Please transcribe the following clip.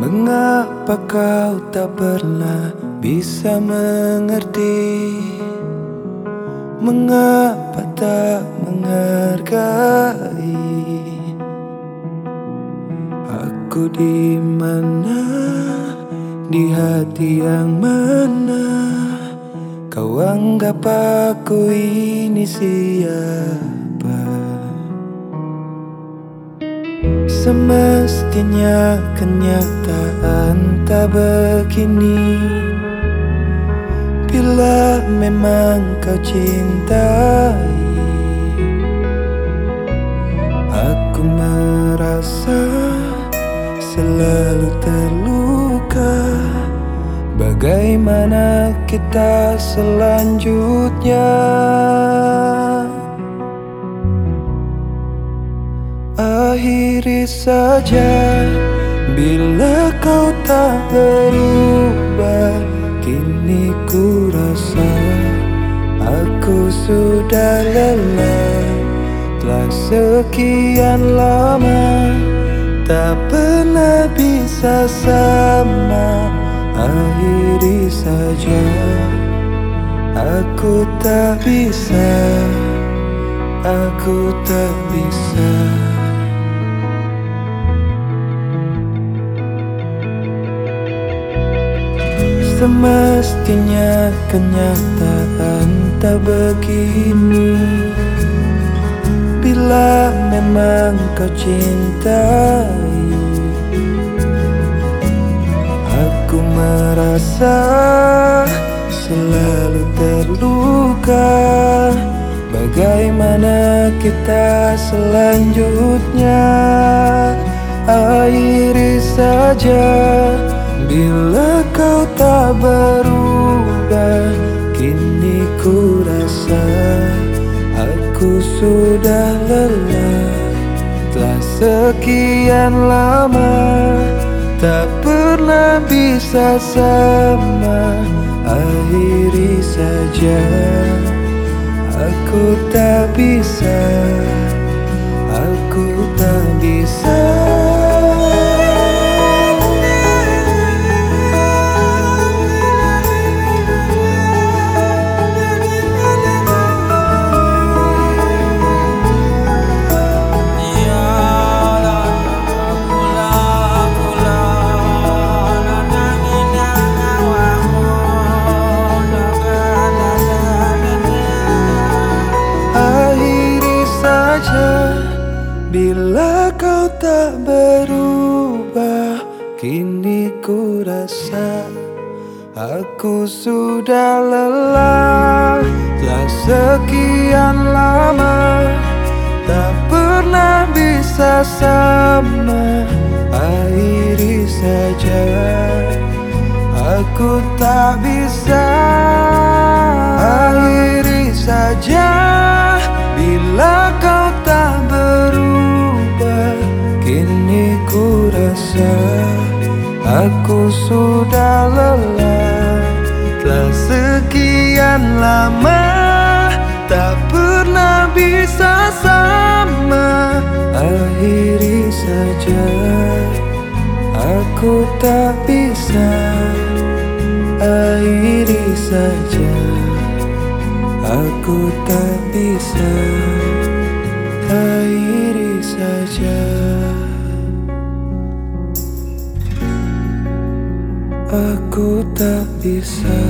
Mengapa kau tak pernah bisa mengerti? Mengapa tak menghargai? Aku di mana? Di hati yang mana? Kau anggap aku ini siapa Semestinya kenyataan tak begini. Bila memang kau cintai Aku merasa selalu terluka. Bagaimana kita selanjutnya Akhiri saja. Bila kau tak berubah Kini ku rasa Aku sudah lelah. Telah sekian lama Tak pernah bisa sama Akhiri saja. Aku tak bisa Aku tak bisa Semestinya kenyataan tak begini. Bila memang kau cintai Aku merasa selalu terluka. Bagaimana kita selanjutnya? Akhiri saja Bila kau tak berubah Kini ku rasa Aku sudah lelah. Telah sekian lama Tak pernah bisa sama Akhiri saja Aku tak bisa Aku tak bisa kau tak berubah. Kini ku rasa Aku sudah lelah. Telah sekian lama Tak pernah bisa sama. Akhiri saja Aku tak bisa. Akhiri saja Bila kau rasa Aku sudah lelah. Telah sekian lama Tak pernah bisa sama. Akhiri saja Aku tak bisa. Akhiri saja Aku tak bisa. Akhiri saja Aku tak bisa